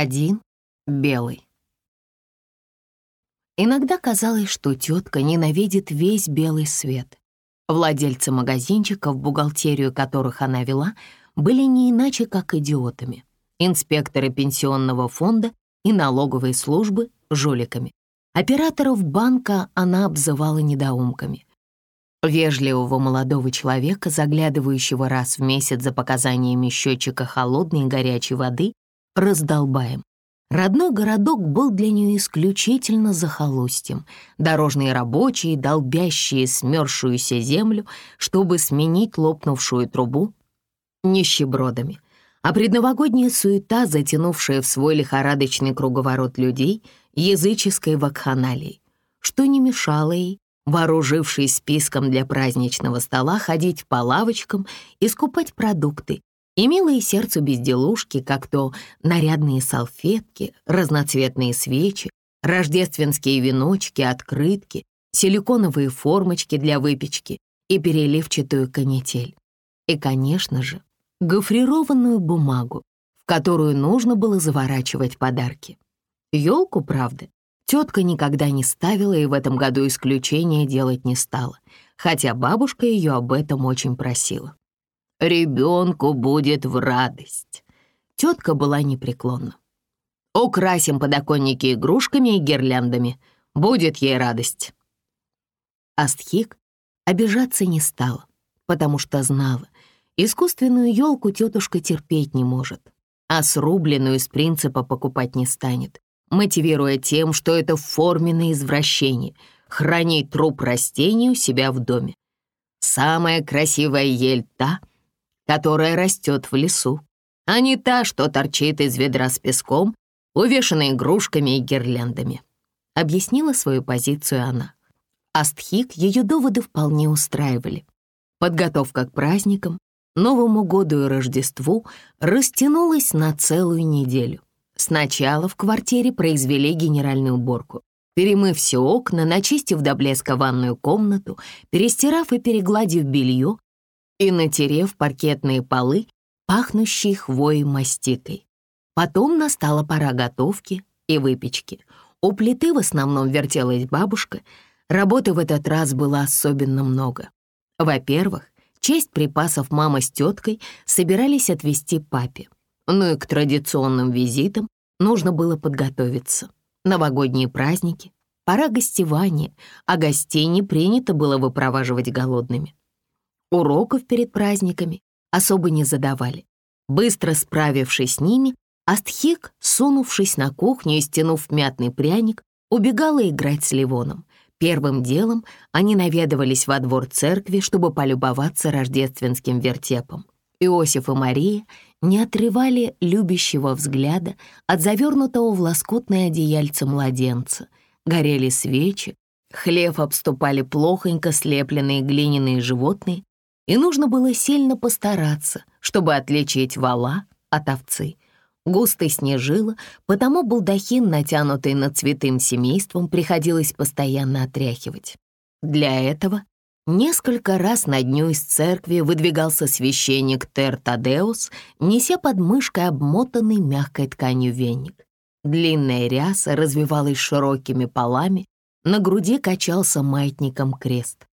Один белый. Иногда казалось, что тетка ненавидит весь белый свет. Владельцы магазинчиков, бухгалтерию которых она вела, были не иначе, как идиотами. Инспекторы пенсионного фонда и налоговой службы — жуликами. Операторов банка она обзывала недоумками. Вежливого молодого человека, заглядывающего раз в месяц за показаниями счетчика холодной и горячей воды, раздолбаем. Родной городок был для нее исключительно захолустьем. Дорожные рабочие, долбящие смерзшуюся землю, чтобы сменить лопнувшую трубу, нищебродами. А предновогодняя суета, затянувшая в свой лихорадочный круговорот людей, языческой вакханалией, что не мешало ей, вооружившись списком для праздничного стола, ходить по лавочкам и скупать продукты, и милые сердцу безделушки, как то нарядные салфетки, разноцветные свечи, рождественские веночки, открытки, силиконовые формочки для выпечки и переливчатую канитель. И, конечно же, гофрированную бумагу, в которую нужно было заворачивать подарки. Елку, правда, тетка никогда не ставила и в этом году исключения делать не стала, хотя бабушка ее об этом очень просила. Ребенку будет в радость. Тетка была непреклонна. Украсим подоконники игрушками и гирляндами. Будет ей радость. Астхик обижаться не стала, потому что знала, искусственную елку тетушка терпеть не может, а срубленную из принципа покупать не станет, мотивируя тем, что это форменное извращение — хранить труп растений у себя в доме. Самая красивая ель та, которая растет в лесу, а не та, что торчит из ведра с песком, увешанной игрушками и гирляндами», — объяснила свою позицию она. Астхик ее доводы вполне устраивали. Подготовка к праздникам, Новому году и Рождеству растянулась на целую неделю. Сначала в квартире произвели генеральную уборку, перемыв все окна, начистив до блеска ванную комнату, перестирав и перегладив белье, и натерев паркетные полы, пахнущие хвоей мастикой. Потом настала пора готовки и выпечки. У плиты в основном вертелась бабушка. Работы в этот раз было особенно много. Во-первых, часть припасов мама с теткой собирались отвезти папе. Ну и к традиционным визитам нужно было подготовиться. Новогодние праздники, пора гостевания, а гостей не принято было выпроваживать голодными. Уроков перед праздниками особо не задавали. Быстро справившись с ними, Астхик, сунувшись на кухню и стянув мятный пряник, убегала играть с Ливоном. Первым делом они наведывались во двор церкви, чтобы полюбоваться рождественским вертепом. Иосиф и Мария не отрывали любящего взгляда от завернутого в лоскутное одеяльце младенца. Горели свечи, хлев обступали плохонько слепленные глиняные животные, и нужно было сильно постараться, чтобы отличить вала от овцы. Густо снежило, потому балдахин, натянутый над цветым семейством, приходилось постоянно отряхивать. Для этого несколько раз на дню из церкви выдвигался священник Тер Тадеус, неся под мышкой обмотанный мягкой тканью веник. Длинная ряса развивалась широкими полами, на груди качался маятником крест.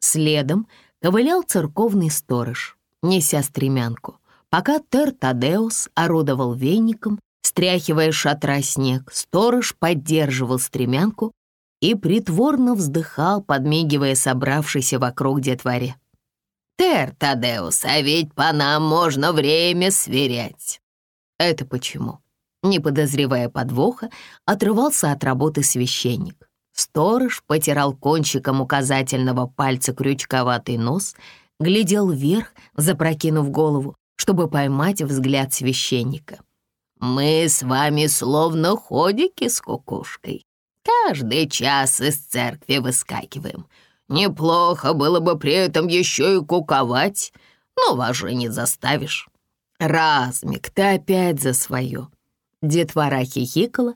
Следом ковылял церковный сторож, неся стремянку, пока Тер Тадеус орудовал веником, стряхивая шатра снег, сторож поддерживал стремянку и притворно вздыхал, подмигивая собравшейся вокруг детворе. «Тер Тадеус, а ведь по нам можно время сверять». «Это почему?» Не подозревая подвоха, отрывался от работы священник. Сторож потирал кончиком указательного пальца крючковатый нос, глядел вверх, запрокинув голову, чтобы поймать взгляд священника. «Мы с вами словно ходики с кукушкой. Каждый час из церкви выскакиваем. Неплохо было бы при этом еще и куковать, но вас же не заставишь. Размик, ты опять за свое». Детвора хихикала,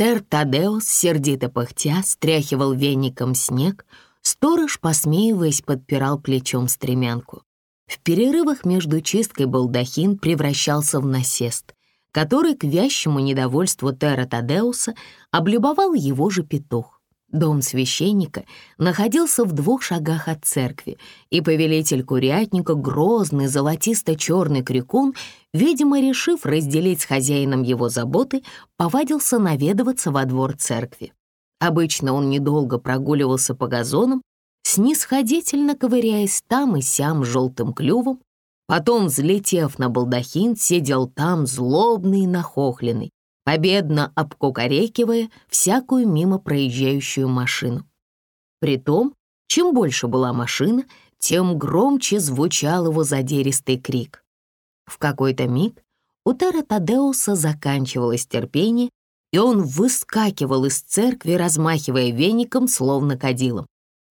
Тер Тадеус, сердито пыхтя, стряхивал веником снег, сторож, посмеиваясь, подпирал плечом стремянку. В перерывах между чисткой балдахин превращался в насест. который к вящему недовольству Тера Тадеуса облюбовал его же петух. Дом священника находился в двух шагах от церкви, и повелитель курятника, грозный золотисто-черный крикун, видимо, решив разделить с хозяином его заботы, повадился наведываться во двор церкви. Обычно он недолго прогуливался по газонам, снисходительно ковыряясь там и сям желтым клювом, потом, взлетев на балдахин, сидел там злобный и нахохленный, победно обкукарекивая всякую мимо проезжающую машину. Притом, чем больше была машина, тем громче звучал его задеристый крик. В какой-то миг у Тера Тадеуса заканчивалось терпение, и он выскакивал из церкви, размахивая веником, словно кадилом.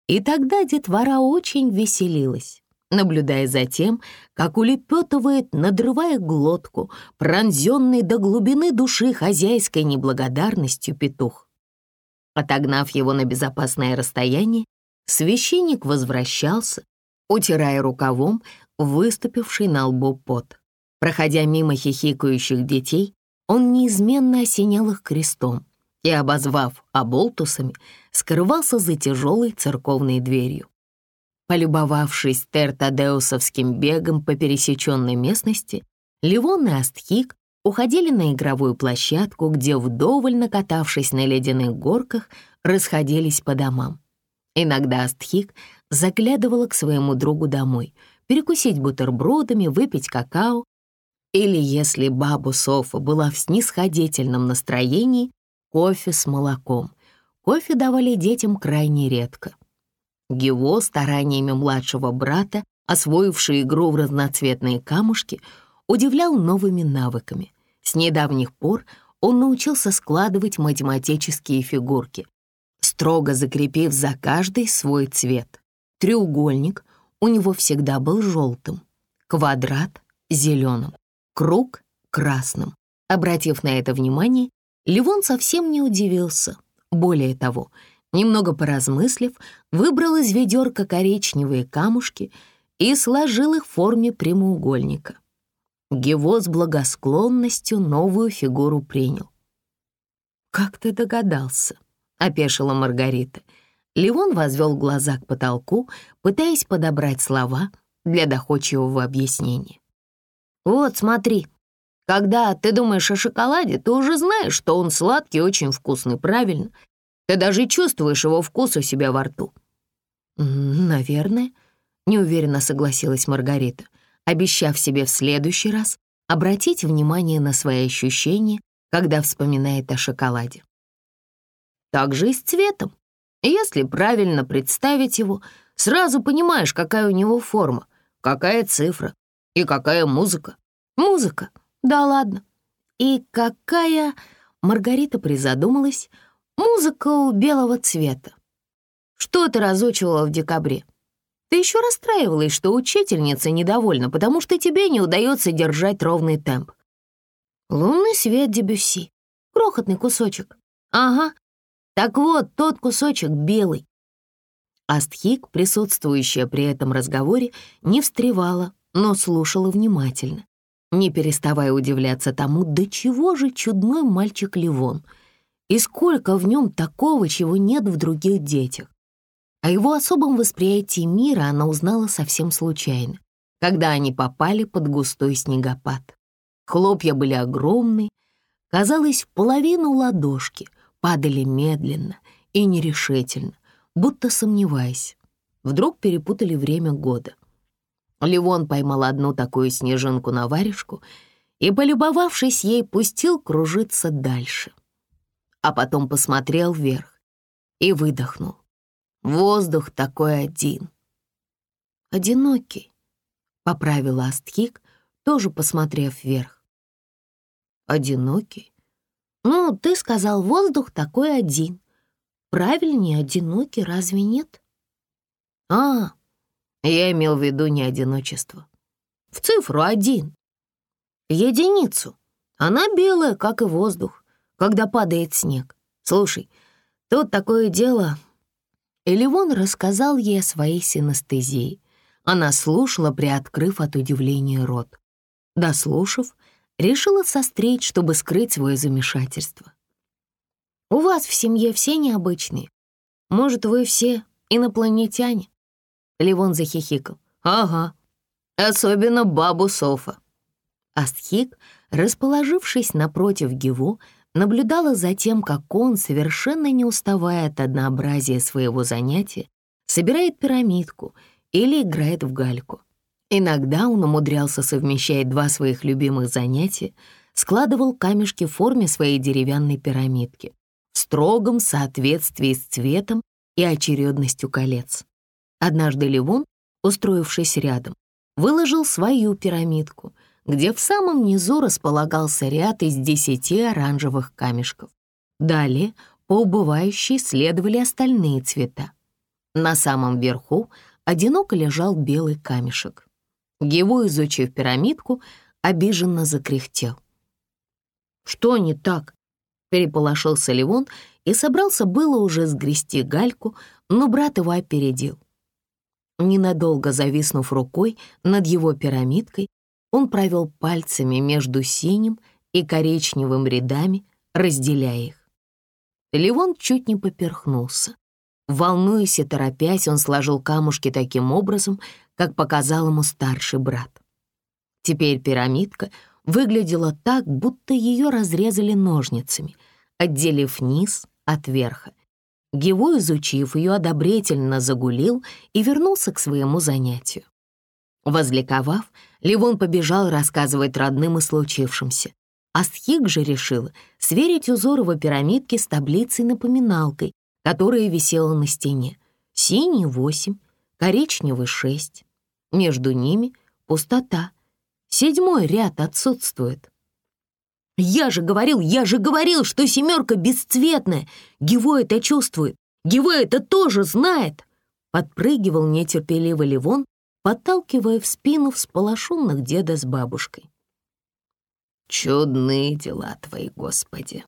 И тогда детвора очень веселилась наблюдая за тем, как улепетывает, надрывая глотку, пронзенный до глубины души хозяйской неблагодарностью петух. Отогнав его на безопасное расстояние, священник возвращался, утирая рукавом выступивший на лбу пот. Проходя мимо хихикающих детей, он неизменно осенял их крестом и, обозвав оболтусами, скрывался за тяжелой церковной дверью. Полюбовавшись тертадеусовским бегом по пересеченной местности, Ливон и Астхик уходили на игровую площадку, где, вдоволь накатавшись на ледяных горках, расходились по домам. Иногда Астхик заглядывала к своему другу домой, перекусить бутербродами, выпить какао, или, если бабу Софа была в снисходительном настроении, кофе с молоком. Кофе давали детям крайне редко. Гево стараниями младшего брата, освоивший игру в разноцветные камушки, удивлял новыми навыками. С недавних пор он научился складывать математические фигурки, строго закрепив за каждый свой цвет. Треугольник у него всегда был желтым, квадрат — зеленым, круг — красным. Обратив на это внимание, Ливон совсем не удивился. Более того, Немного поразмыслив, выбрал из ведерка коричневые камушки и сложил их в форме прямоугольника. Гево с благосклонностью новую фигуру принял. «Как ты догадался?» — опешила Маргарита. Леон возвел глаза к потолку, пытаясь подобрать слова для доходчивого объяснения. «Вот, смотри, когда ты думаешь о шоколаде, ты уже знаешь, что он сладкий очень вкусный, правильно? Ты даже чувствуешь его вкус у себя во рту». «Наверное», — неуверенно согласилась Маргарита, обещав себе в следующий раз обратить внимание на свои ощущения, когда вспоминает о шоколаде. Так же и с цветом. Если правильно представить его, сразу понимаешь, какая у него форма, какая цифра и какая музыка. Музыка, да ладно. И какая... Маргарита призадумалась, Музыка у белого цвета. Что ты разучивала в декабре? Ты еще расстраивалась, что учительница недовольна, потому что тебе не удается держать ровный темп. Лунный свет Дебюсси. Крохотный кусочек. Ага. Так вот, тот кусочек белый. Астхик, присутствующая при этом разговоре, не встревала, но слушала внимательно, не переставая удивляться тому, до чего же чудной мальчик Ливон — и сколько в нем такого, чего нет в других детях. О его особом восприятии мира она узнала совсем случайно, когда они попали под густой снегопад. Хлопья были огромные, казалось, в половину ладошки, падали медленно и нерешительно, будто сомневаясь. Вдруг перепутали время года. Ливон поймал одну такую снежинку на варежку и, полюбовавшись ей, пустил кружиться дальше а потом посмотрел вверх и выдохнул. Воздух такой один. «Одинокий», — поправила Астхик, тоже посмотрев вверх. «Одинокий? Ну, ты сказал, воздух такой один. Правильнее одинокий, разве нет?» «А, я имел в виду не одиночество. В цифру один. Единицу. Она белая, как и воздух когда падает снег. Слушай, тут такое дело...» Эливон рассказал ей о своей синестезии. Она слушала, приоткрыв от удивления рот. Дослушав, решила сострить, чтобы скрыть свое замешательство. «У вас в семье все необычные. Может, вы все инопланетяне?» Ливон захихикал. «Ага, особенно бабу Софа». Астхик, расположившись напротив Гиво, наблюдала за тем, как он, совершенно не уставая от однообразия своего занятия, собирает пирамидку или играет в гальку. Иногда он умудрялся совмещать два своих любимых занятия, складывал камешки в форме своей деревянной пирамидки в строгом соответствии с цветом и очередностью колец. Однажды Ливон, устроившись рядом, выложил свою пирамидку, где в самом низу располагался ряд из десяти оранжевых камешков. Далее по убывающей следовали остальные цвета. На самом верху одиноко лежал белый камешек. Его, изучив пирамидку, обиженно закряхтел. «Что не так?» — переполошился Ливон и собрался было уже сгрести гальку, но брат его опередил. Ненадолго зависнув рукой над его пирамидкой, он провел пальцами между синим и коричневым рядами, разделяя их. Ливон чуть не поперхнулся. Волнуясь и торопясь, он сложил камушки таким образом, как показал ему старший брат. Теперь пирамидка выглядела так, будто ее разрезали ножницами, отделив низ от верха. Гево, изучив ее, одобрительно загулил и вернулся к своему занятию. Возликовав, Ливон побежал рассказывать родным о случившемся. Астхик же решила сверить узоры пирамидки с таблицей-напоминалкой, которая висела на стене. Синий — восемь, коричневый — шесть. Между ними пустота. Седьмой ряд отсутствует. «Я же говорил, я же говорил, что семерка бесцветная! Гево это чувствует! Гево это тоже знает!» Подпрыгивал нетерпеливо Ливон, подталкивая в спину всполошенных деда с бабушкой. «Чудные дела твои, Господи!»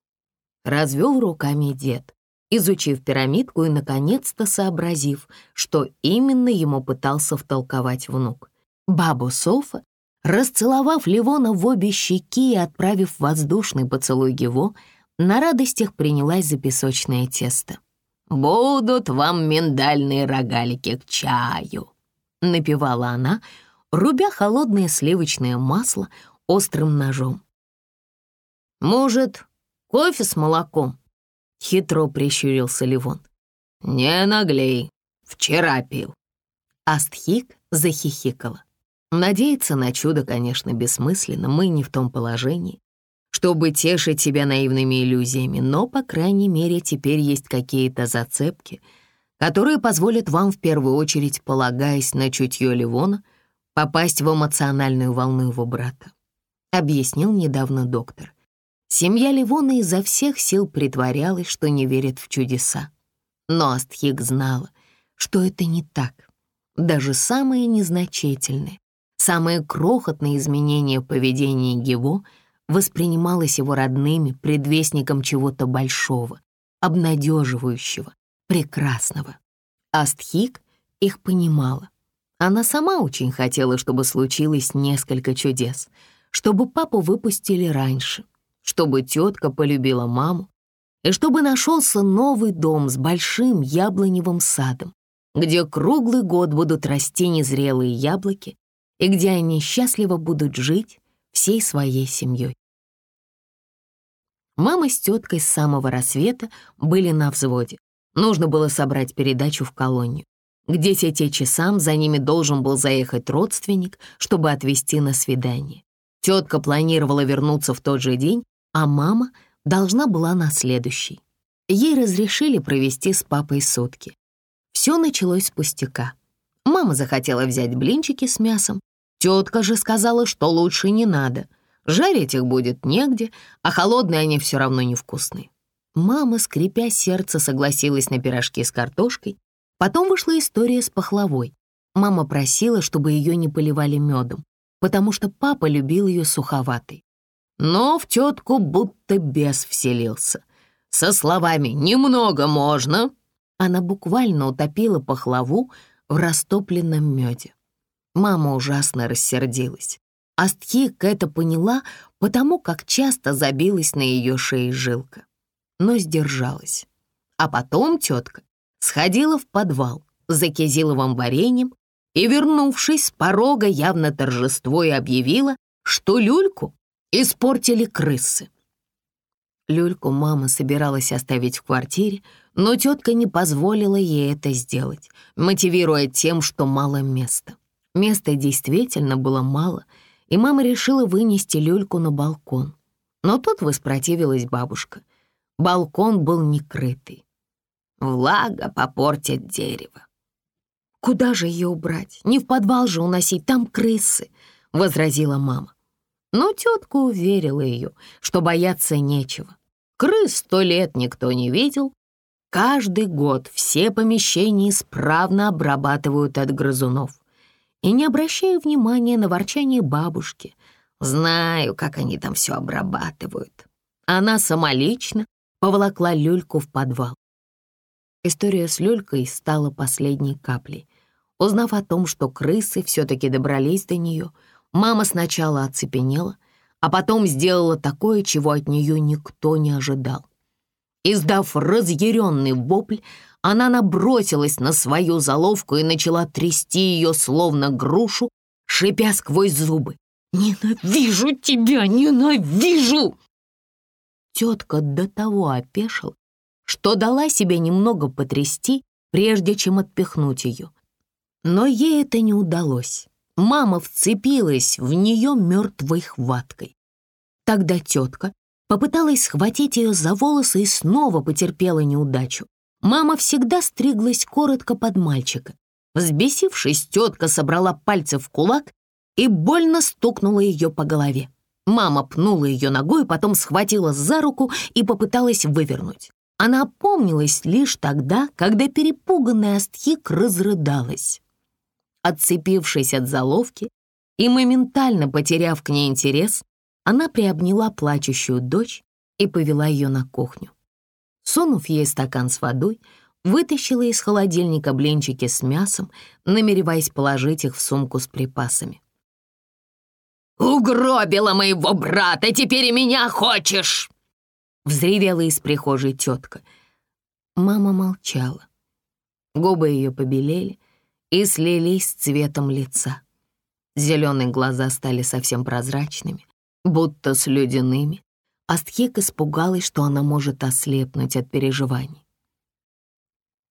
Развел руками дед, изучив пирамидку и, наконец-то, сообразив, что именно ему пытался втолковать внук. Бабу Софа, расцеловав Ливона в обе щеки и отправив воздушный поцелуй его, на радостях принялась за песочное тесто. «Будут вам миндальные рогалики к чаю!» — напевала она, рубя холодное сливочное масло острым ножом. «Может, кофе с молоком?» — хитро прищурился Ливон. «Не наглей, вчера пил». Астхик захихикала. Надеяться на чудо, конечно, бессмысленно, мы не в том положении, чтобы тешить себя наивными иллюзиями, но, по крайней мере, теперь есть какие-то зацепки — которые позволят вам в первую очередь, полагаясь на чутье Ливона, попасть в эмоциональную волну его брата. Объяснил недавно доктор. Семья Ливона изо всех сил притворялась, что не верит в чудеса. Но Астхик знала, что это не так. Даже самые незначительные, самые крохотные изменения в поведении Гево воспринималось его родными предвестником чего-то большого, обнадеживающего, прекрасного. Астхик их понимала. Она сама очень хотела, чтобы случилось несколько чудес, чтобы папу выпустили раньше, чтобы тетка полюбила маму, и чтобы нашелся новый дом с большим яблоневым садом, где круглый год будут расти незрелые яблоки и где они счастливо будут жить всей своей семьей. Мама с теткой с самого рассвета были на взводе. Нужно было собрать передачу в колонию. К десяти часам за ними должен был заехать родственник, чтобы отвезти на свидание. Тетка планировала вернуться в тот же день, а мама должна была на следующий. Ей разрешили провести с папой сутки. Все началось с пустяка. Мама захотела взять блинчики с мясом. Тетка же сказала, что лучше не надо. Жарить их будет негде, а холодные они все равно невкусные. Мама, скрипя сердце, согласилась на пирожки с картошкой. Потом вышла история с пахлавой. Мама просила, чтобы ее не поливали медом, потому что папа любил ее суховатой. Но в тетку будто бес вселился. Со словами «немного можно» она буквально утопила пахлаву в растопленном меде. Мама ужасно рассердилась. Астхик это поняла потому как часто забилась на ее шее жилка, но сдержалась. А потом тетка сходила в подвал за кизиловым вареньем и, вернувшись с порога, явно торжествуя объявила, что люльку испортили крысы. Люльку мама собиралась оставить в квартире, но тетка не позволила ей это сделать, мотивируя тем, что мало места. Места действительно было мало, и мама решила вынести люльку на балкон. Но тут воспротивилась бабушка. Балкон был некрытый. Влага попортит дерево. «Куда же ее убрать? Не в подвал же уносить, там крысы», — возразила мама. Но тетка уверила ее, что бояться нечего. Крыс сто лет никто не видел. Каждый год все помещения исправно обрабатывают от грызунов. И не обращая внимания на ворчание бабушки, знаю, как они там все обрабатывают. Она самолично поволокла люльку в подвал. История с люлькой стала последней каплей. Узнав о том, что крысы все-таки добрались до нее, мама сначала оцепенела, а потом сделала такое, чего от нее никто не ожидал. Издав разъяренный вопль, она набросилась на свою заловку и начала трясти ее, словно грушу, шипя сквозь зубы. «Ненавижу тебя! Ненавижу!» Тетка до того опешила, что дала себе немного потрясти, прежде чем отпихнуть ее. Но ей это не удалось. Мама вцепилась в нее мертвой хваткой. Тогда тетка попыталась схватить ее за волосы и снова потерпела неудачу. Мама всегда стриглась коротко под мальчика. Взбесившись, тетка собрала пальцы в кулак и больно стукнула ее по голове. Мама пнула ее ногой, потом схватила за руку и попыталась вывернуть. Она опомнилась лишь тогда, когда перепуганная Астхик разрыдалась. Отцепившись от заловки и моментально потеряв к ней интерес, она приобняла плачущую дочь и повела ее на кухню. Сунув ей стакан с водой, вытащила из холодильника блинчики с мясом, намереваясь положить их в сумку с припасами. «Угробила моего брата, теперь и меня хочешь!» Взревела из прихожей тетка. Мама молчала. Губы ее побелели, и слились с цветом лица. Зеленые глаза стали совсем прозрачными, будто с ледяными. Астхик испугалась, что она может ослепнуть от переживаний.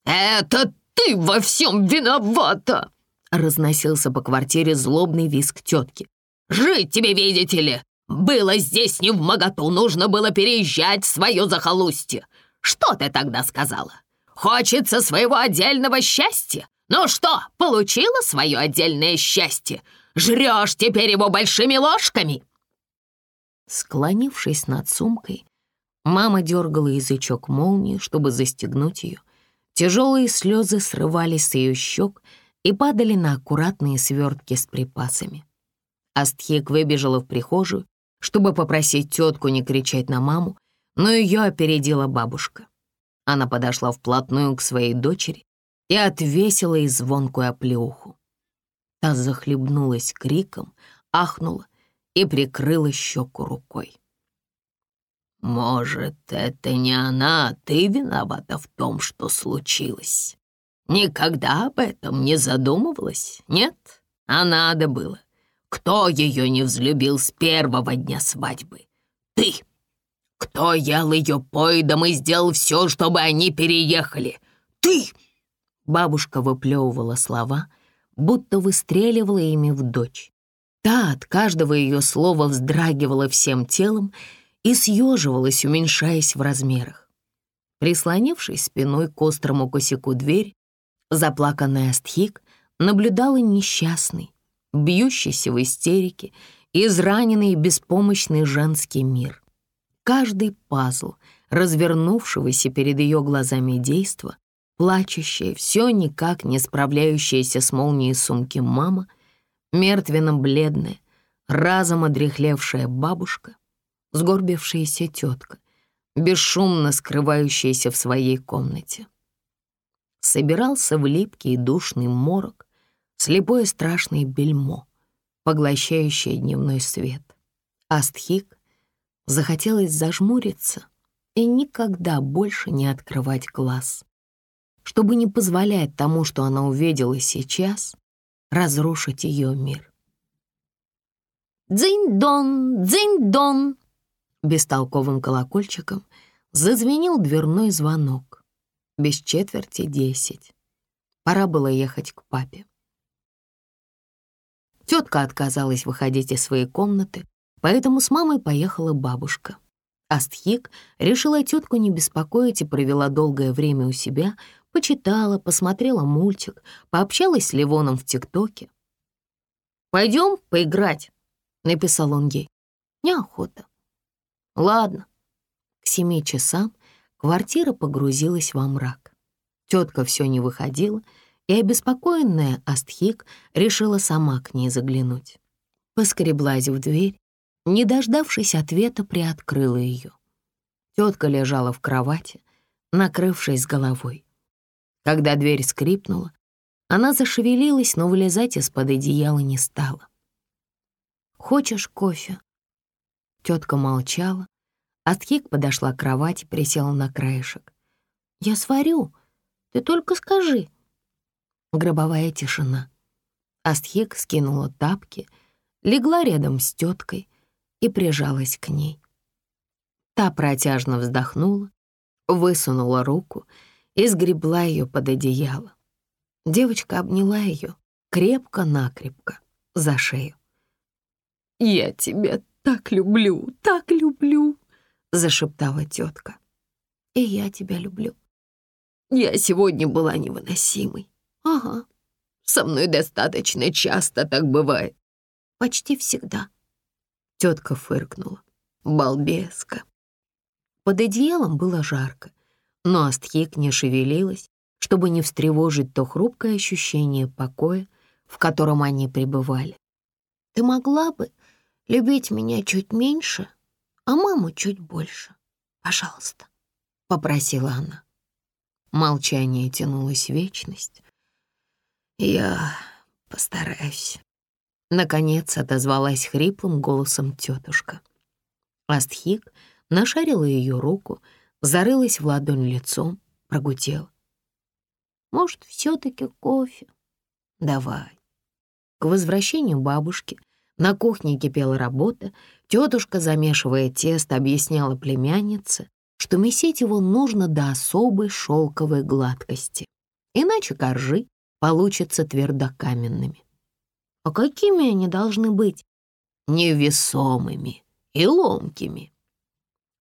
«Это ты во всем виновата!» разносился по квартире злобный визг тетки. «Жить тебе, видите ли! Было здесь не в моготу, нужно было переезжать в свое захолустье. Что ты тогда сказала? Хочется своего отдельного счастья? Ну что, получила свое отдельное счастье? Жрешь теперь его большими ложками?» Склонившись над сумкой, мама дергала язычок молнии, чтобы застегнуть ее. Тяжелые слезы срывались с ее щек и падали на аккуратные свертки с припасами. Астхик выбежала в прихожую, чтобы попросить тетку не кричать на маму, но ее опередила бабушка. Она подошла вплотную к своей дочери и отвесила ей звонкую оплеуху. Та захлебнулась криком, ахнула и прикрыла щеку рукой. «Может, это не она, а ты виновата в том, что случилось? Никогда об этом не задумывалась, нет? А надо было. Кто ее не взлюбил с первого дня свадьбы? Ты! Кто ел ее поедом и сделал все, чтобы они переехали? Ты!» Бабушка выплевывала слова, будто выстреливала ими в дочь. Та от каждого ее слова вздрагивала всем телом и съеживалась, уменьшаясь в размерах. Прислонившись спиной к острому косяку дверь, заплаканная Астхик наблюдала несчастный, бьющийся в истерике, израненный и беспомощный женский мир. Каждый пазл развернувшегося перед ее глазами действа плачущая, все никак не справляющаяся с молнией сумки мама, мертвенно-бледная, разом одрехлевшая бабушка, сгорбившаяся тетка, бесшумно скрывающаяся в своей комнате. Собирался в липкий душный морок, слепое страшное бельмо, поглощающее дневной свет. Астхик Захотелось зажмуриться и никогда больше не открывать глаз, чтобы не позволять тому, что она увидела сейчас, разрушить ее мир. «Дзинь-дон! Дзинь-дон!» Бестолковым колокольчиком зазвенел дверной звонок. Без четверти десять. Пора было ехать к папе. Тетка отказалась выходить из своей комнаты, поэтому с мамой поехала бабушка. Астхик решила тетку не беспокоить и провела долгое время у себя, почитала, посмотрела мультик, пообщалась с Ливоном в ТикТоке. «Пойдем поиграть», — написал он ей. «Неохота». «Ладно». К семи часам квартира погрузилась во мрак. Тетка все не выходила, и обеспокоенная Астхик решила сама к ней заглянуть. Поскреблась в дверь, не дождавшись ответа, приоткрыла ее. Тетка лежала в кровати, накрывшись головой. Когда дверь скрипнула, она зашевелилась, но вылезать из-под одеяла не стала. «Хочешь кофе?» Тетка молчала. Астхик подошла к кровати, присела на краешек. «Я сварю, ты только скажи». Гробовая тишина. Астхик скинула тапки, легла рядом с теткой и прижалась к ней. Та протяжно вздохнула, высунула руку и сгребла ее под одеяло. Девочка обняла ее крепко-накрепко за шею. «Я тебя так люблю, так люблю!» — зашептала тетка. «И я тебя люблю. Я сегодня была невыносимой. Ага, со мной достаточно часто так бывает. Почти всегда». Тетка фыркнула. «Балбеска». Под одеялом было жарко, но Астхик не шевелилась, чтобы не встревожить то хрупкое ощущение покоя, в котором они пребывали. «Ты могла бы любить меня чуть меньше, а маму чуть больше. Пожалуйста», — попросила она. Молчание тянулось вечность. «Я постараюсь», — наконец отозвалась хриплым голосом тетушка. Астхик нашарила ее руку, зарылась в ладонь лицом, прогудела. «Может, все-таки кофе?» «Давай». К возвращению бабушки — на кухне кипела работа, тетушка, замешивая тесто, объясняла племяннице, что месить его нужно до особой шелковой гладкости, иначе коржи получатся твердокаменными. А какими они должны быть? Невесомыми и ломкими.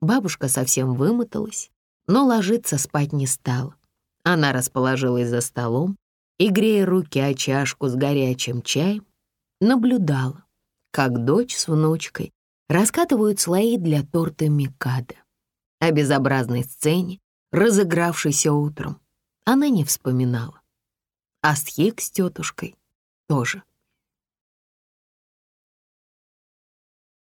Бабушка совсем вымоталась, но ложиться спать не стала. Она расположилась за столом и, грея руки о чашку с горячим чаем, наблюдала, как дочь с внучкой раскатывают слои для торта Микада. О безобразной сцене, разыгравшейся утром, она не вспоминала. Астхик с тетушкой тоже.